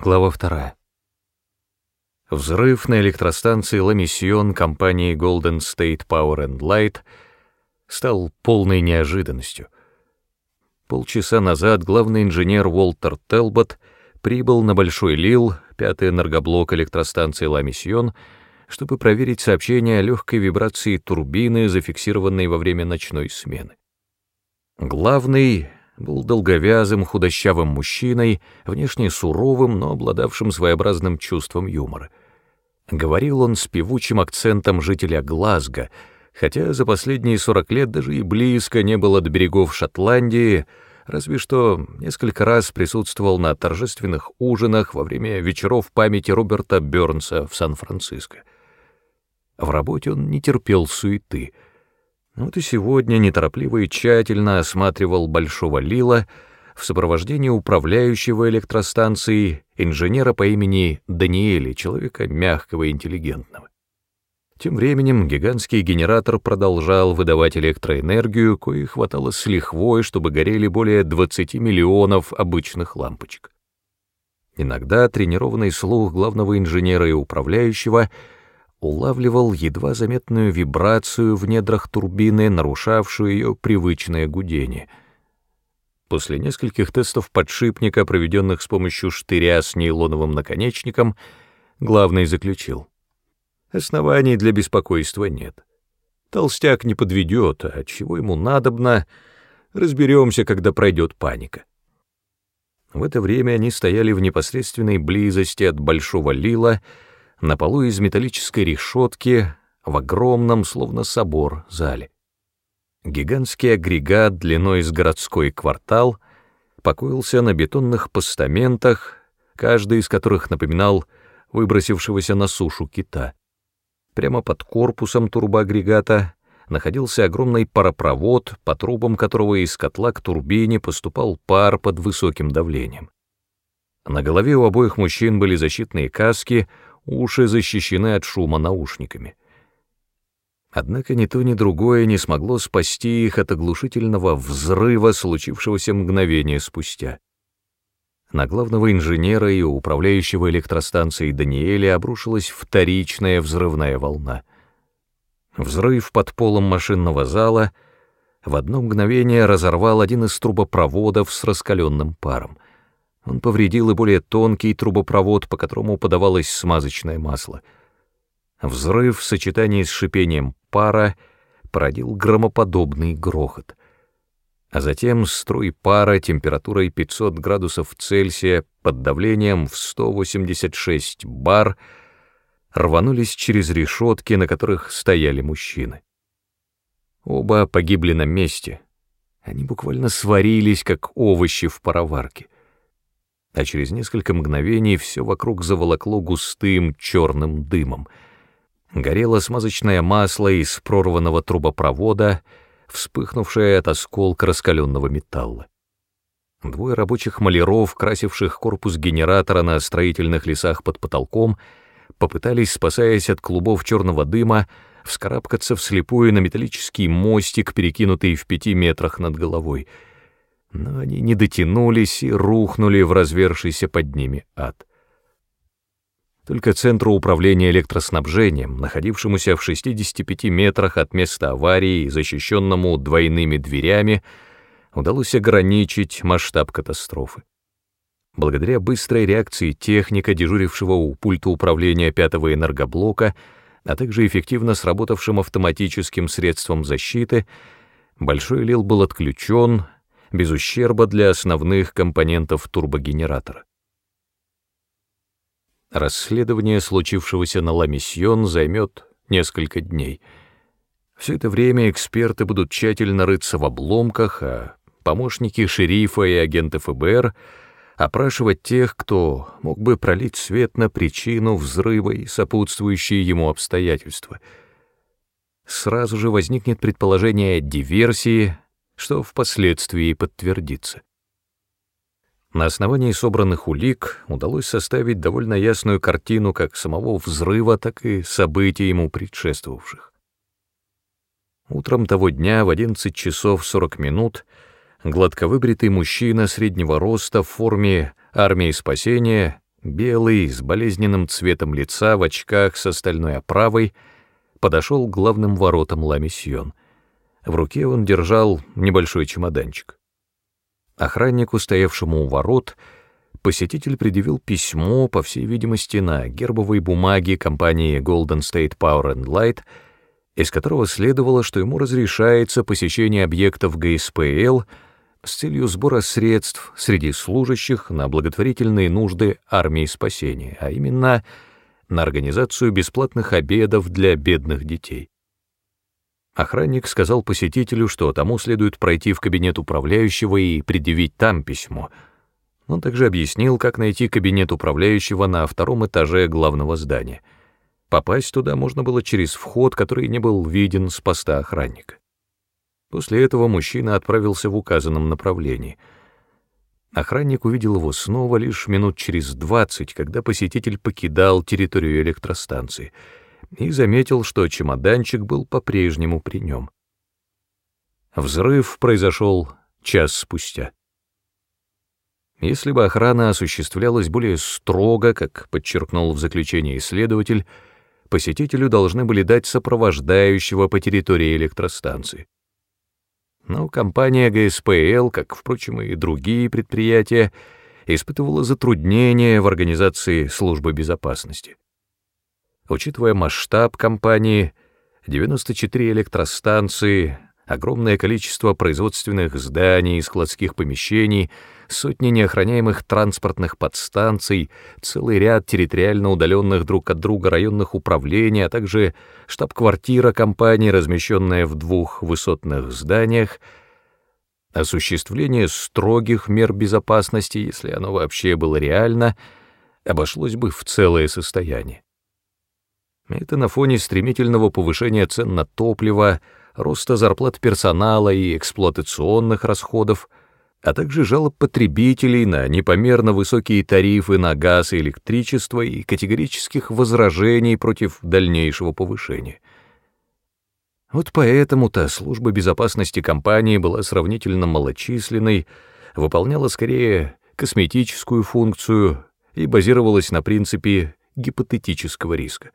Глава вторая. Взрыв на электростанции Ламиссион компании Golden State Power and Light стал полной неожиданностью. Полчаса назад главный инженер Уолтер Телбот прибыл на Большой Лил, пятый энергоблок электростанции Ламиссион, чтобы проверить сообщение о легкой вибрации турбины, зафиксированной во время ночной смены. Главный был долговязым, худощавым мужчиной, внешне суровым, но обладавшим своеобразным чувством юмора. Говорил он с певучим акцентом жителя Глазго, хотя за последние сорок лет даже и близко не было до берегов Шотландии, разве что несколько раз присутствовал на торжественных ужинах во время вечеров памяти Роберта Бёрнса в Сан-Франциско. В работе он не терпел суеты — вот и сегодня неторопливо и тщательно осматривал Большого Лила в сопровождении управляющего электростанцией инженера по имени Даниэли, человека мягкого и интеллигентного. Тем временем гигантский генератор продолжал выдавать электроэнергию, кое хватало с лихвой, чтобы горели более 20 миллионов обычных лампочек. Иногда тренированный слух главного инженера и управляющего — улавливал едва заметную вибрацию в недрах турбины, нарушавшую ее привычное гудение. После нескольких тестов подшипника, проведенных с помощью штыря с нейлоновым наконечником, главный заключил. Оснований для беспокойства нет. Толстяк не подведет, а чего ему надобно, разберемся, когда пройдет паника. В это время они стояли в непосредственной близости от Большого Лила, на полу из металлической решетки в огромном, словно собор, зале. Гигантский агрегат длиной с городской квартал покоился на бетонных постаментах, каждый из которых напоминал выбросившегося на сушу кита. Прямо под корпусом турбоагрегата находился огромный паропровод, по трубам которого из котла к турбине поступал пар под высоким давлением. На голове у обоих мужчин были защитные каски, уши защищены от шума наушниками. Однако ни то, ни другое не смогло спасти их от оглушительного взрыва, случившегося мгновение спустя. На главного инженера и управляющего электростанцией Даниэля обрушилась вторичная взрывная волна. Взрыв под полом машинного зала в одно мгновение разорвал один из трубопроводов с раскаленным паром — он повредил и более тонкий трубопровод, по которому подавалось смазочное масло. Взрыв в сочетании с шипением пара породил громоподобный грохот. А затем струй пара температурой 500 градусов Цельсия под давлением в 186 бар рванулись через решетки, на которых стояли мужчины. Оба погибли на месте. Они буквально сварились, как овощи в пароварке а через несколько мгновений все вокруг заволокло густым черным дымом. Горело смазочное масло из прорванного трубопровода, вспыхнувшее от осколка раскаленного металла. Двое рабочих маляров, красивших корпус генератора на строительных лесах под потолком, попытались, спасаясь от клубов черного дыма, вскарабкаться вслепую на металлический мостик, перекинутый в пяти метрах над головой — но они не дотянулись и рухнули в развершийся под ними ад. Только центру управления электроснабжением, находившемуся в 65 метрах от места аварии и защищенному двойными дверями, удалось ограничить масштаб катастрофы. Благодаря быстрой реакции техника, дежурившего у пульта управления пятого энергоблока, а также эффективно сработавшим автоматическим средством защиты, Большой Лил был отключен, без ущерба для основных компонентов турбогенератора. Расследование случившегося на Ламиссион займет несколько дней. Все это время эксперты будут тщательно рыться в обломках, а помощники шерифа и агенты ФБР опрашивать тех, кто мог бы пролить свет на причину взрыва и сопутствующие ему обстоятельства. Сразу же возникнет предположение диверсии, что впоследствии подтвердится. На основании собранных улик удалось составить довольно ясную картину как самого взрыва, так и событий ему предшествовавших. Утром того дня в 11 часов 40 минут гладковыбритый мужчина среднего роста в форме армии спасения белый, с болезненным цветом лица, в очках с остальной оправой, подошел к главным воротам Ламисьон. В руке он держал небольшой чемоданчик. Охраннику, стоявшему у ворот, посетитель предъявил письмо, по всей видимости, на гербовой бумаге компании Golden State Power and Light, из которого следовало, что ему разрешается посещение объектов ГСПЛ — с целью сбора средств среди служащих на благотворительные нужды армии спасения, а именно на организацию бесплатных обедов для бедных детей. Охранник сказал посетителю, что тому следует пройти в кабинет управляющего и предъявить там письмо. Он также объяснил, как найти кабинет управляющего на втором этаже главного здания. Попасть туда можно было через вход, который не был виден с поста охранника. После этого мужчина отправился в указанном направлении. Охранник увидел его снова лишь минут через двадцать, когда посетитель покидал территорию электростанции, и заметил, что чемоданчик был по-прежнему при нем. Взрыв произошел час спустя. Если бы охрана осуществлялась более строго, как подчеркнул в заключении исследователь, посетителю должны были дать сопровождающего по территории электростанции. Но компания ГСПЛ, как, впрочем, и другие предприятия, испытывала затруднения в организации службы безопасности. Учитывая масштаб компании, 94 электростанции, огромное количество производственных зданий и складских помещений — сотни неохраняемых транспортных подстанций, целый ряд территориально удаленных друг от друга районных управлений, а также штаб-квартира компании, размещенная в двух высотных зданиях, осуществление строгих мер безопасности, если оно вообще было реально, обошлось бы в целое состояние. Это на фоне стремительного повышения цен на топливо, роста зарплат персонала и эксплуатационных расходов — а также жалоб потребителей на непомерно высокие тарифы на газ и электричество и категорических возражений против дальнейшего повышения. Вот поэтому-то служба безопасности компании была сравнительно малочисленной, выполняла скорее косметическую функцию и базировалась на принципе гипотетического риска.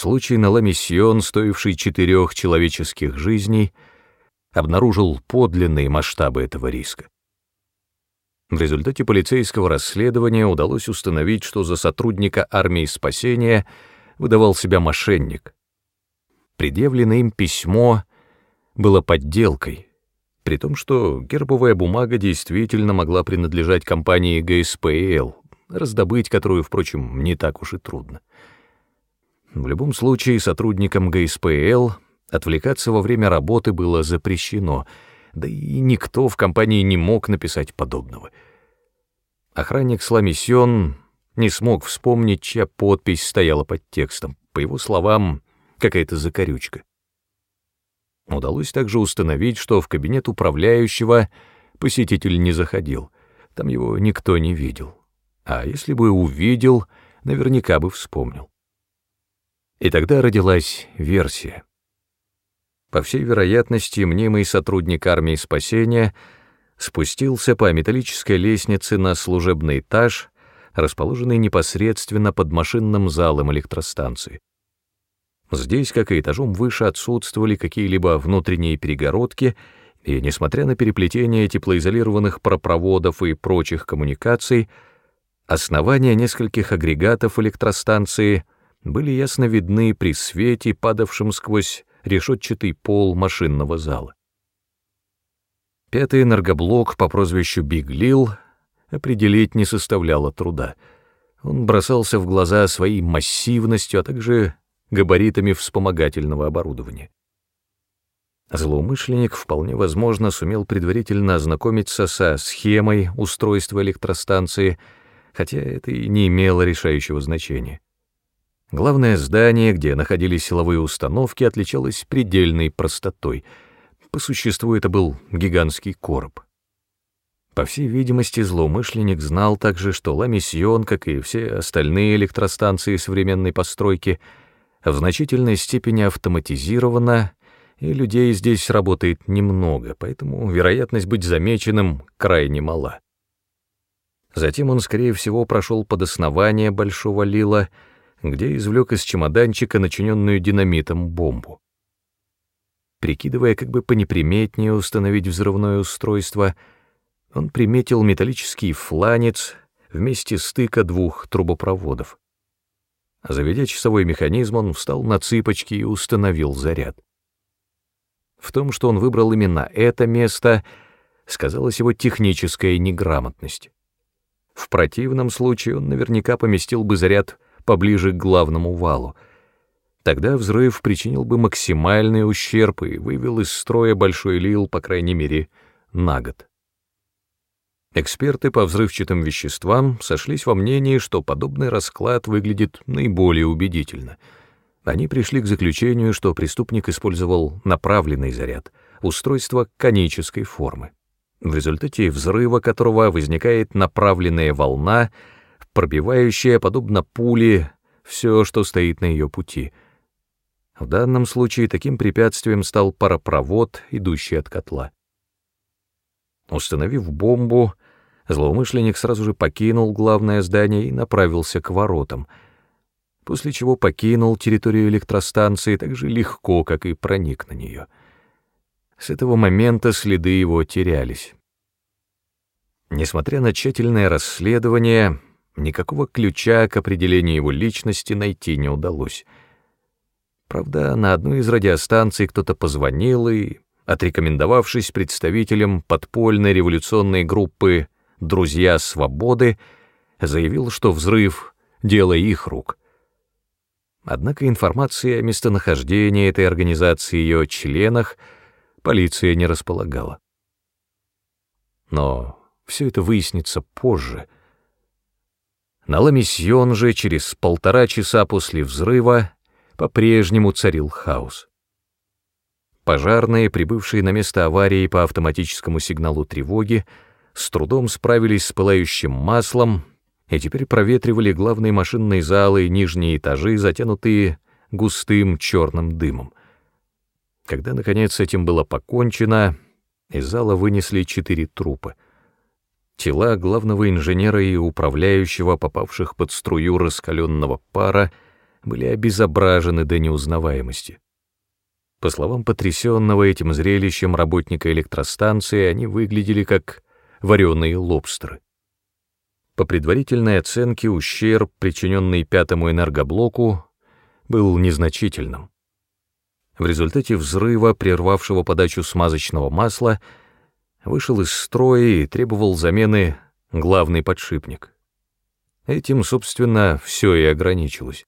Случай на Ламиссион, стоивший четырех человеческих жизней — обнаружил подлинные масштабы этого риска. В результате полицейского расследования удалось установить, что за сотрудника армии спасения выдавал себя мошенник. Предъявленное им письмо было подделкой, при том, что гербовая бумага действительно могла принадлежать компании ГСПЛ, раздобыть которую, впрочем, не так уж и трудно. В любом случае, сотрудникам ГСПЛ Отвлекаться во время работы было запрещено, да и никто в компании не мог написать подобного. Охранник Сламисен не смог вспомнить, чья подпись стояла под текстом. По его словам, какая-то закорючка. Удалось также установить, что в кабинет управляющего посетитель не заходил, там его никто не видел. А если бы увидел, наверняка бы вспомнил. И тогда родилась версия. По всей вероятности, мнимый сотрудник армии спасения спустился по металлической лестнице на служебный этаж, расположенный непосредственно под машинным залом электростанции. Здесь, как и этажом выше, отсутствовали какие-либо внутренние перегородки, и, несмотря на переплетение теплоизолированных пропроводов и прочих коммуникаций, основания нескольких агрегатов электростанции были ясно видны при свете, падавшем сквозь решетчатый пол машинного зала. Пятый энергоблок по прозвищу Биг Лил определить не составляло труда. Он бросался в глаза своей массивностью, а также габаритами вспомогательного оборудования. Злоумышленник вполне возможно сумел предварительно ознакомиться со схемой устройства электростанции, хотя это и не имело решающего значения. Главное здание, где находились силовые установки, отличалось предельной простотой. По существу это был гигантский короб. По всей видимости, злоумышленник знал также, что Ла-Миссион, как и все остальные электростанции современной постройки, в значительной степени автоматизирована, и людей здесь работает немного, поэтому вероятность быть замеченным крайне мала. Затем он, скорее всего, прошел под основание Большого Лила, где извлек из чемоданчика начиненную динамитом бомбу. Прикидывая, как бы понеприметнее установить взрывное устройство, он приметил металлический фланец в месте стыка двух трубопроводов. Заведя часовой механизм, он встал на цыпочки и установил заряд. В том, что он выбрал именно это место, сказалась его техническая неграмотность. В противном случае он наверняка поместил бы заряд поближе к главному валу. Тогда взрыв причинил бы максимальный ущерб и вывел из строя большой лил, по крайней мере, на год. Эксперты по взрывчатым веществам сошлись во мнении, что подобный расклад выглядит наиболее убедительно. Они пришли к заключению, что преступник использовал направленный заряд, устройство конической формы в результате взрыва которого возникает направленная волна, пробивающая, подобно пуле, все, что стоит на ее пути. В данном случае таким препятствием стал паропровод, идущий от котла. Установив бомбу, злоумышленник сразу же покинул главное здание и направился к воротам, после чего покинул территорию электростанции так же легко, как и проник на нее — с этого момента следы его терялись. Несмотря на тщательное расследование, никакого ключа к определению его личности найти не удалось. Правда, на одну из радиостанций кто-то позвонил и, отрекомендовавшись представителем подпольной революционной группы «Друзья свободы», заявил, что взрыв — дело их рук. Однако информации о местонахождении этой организации и ее членах — полиция не располагала. Но все это выяснится позже. На Ламисьон же через полтора часа после взрыва по-прежнему царил хаос. Пожарные, прибывшие на место аварии по автоматическому сигналу тревоги, с трудом справились с пылающим маслом и теперь проветривали главные машинные залы и нижние этажи, затянутые густым черным дымом. Когда, наконец, с этим было покончено, из зала вынесли четыре трупа. Тела главного инженера и управляющего, попавших под струю раскаленного пара, были обезображены до неузнаваемости. По словам потрясенного этим зрелищем работника электростанции, они выглядели как вареные лобстеры. По предварительной оценке, ущерб, причиненный пятому энергоблоку, был незначительным. В результате взрыва, прервавшего подачу смазочного масла, вышел из строя и требовал замены главный подшипник. Этим, собственно, все и ограничилось.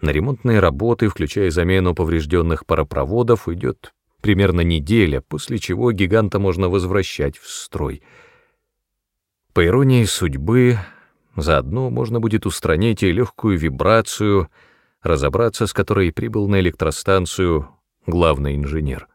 На ремонтные работы, включая замену поврежденных паропроводов, идет примерно неделя, после чего гиганта можно возвращать в строй. По иронии судьбы, заодно можно будет устранить и легкую вибрацию — разобраться с которой прибыл на электростанцию главный инженер.